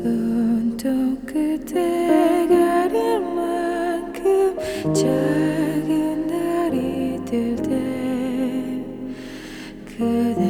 So 또 그대가리만큼 작은 날이 들 때 그대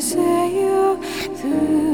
say you do.